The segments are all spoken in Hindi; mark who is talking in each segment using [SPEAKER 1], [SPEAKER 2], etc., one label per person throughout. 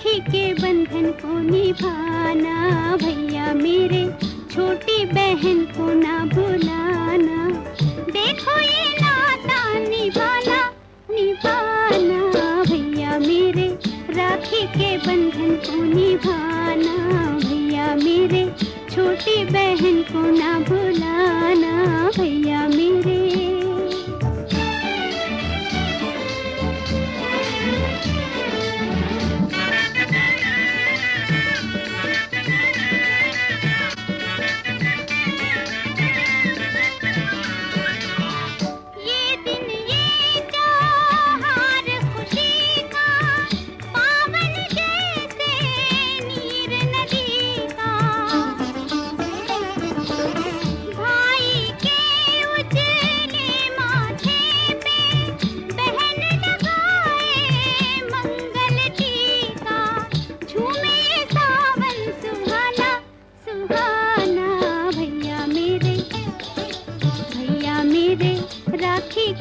[SPEAKER 1] राखी के बंधन को निभाना, भैया मेरे, छोटी बहन को ना भुलाना देखो ये नाता निभाना निभाना, भैया मेरे, राखी के बंधन को निभाना, भैया मेरे, छोटी बहन को ना भुलाना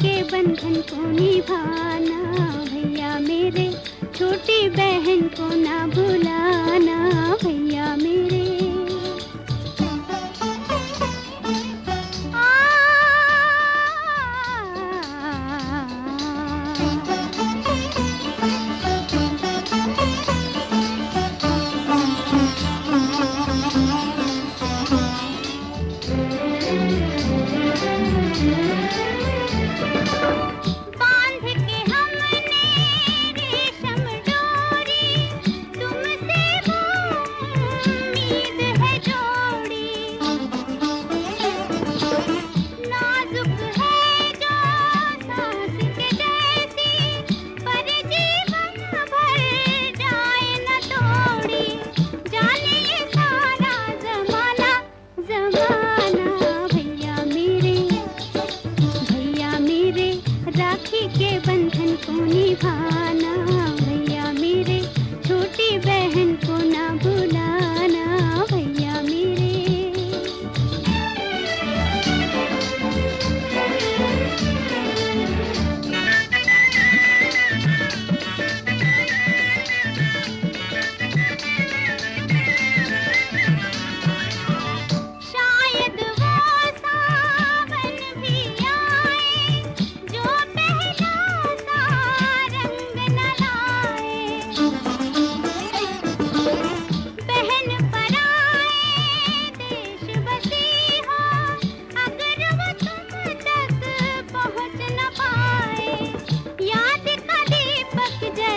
[SPEAKER 1] के बंधन को निभाना भैया मेरे छोटी बहन को ना भुलाना भैया मेरे। बाँध के बंधन को निभाना भैया मेरे छोटी बहन को ना भुलाना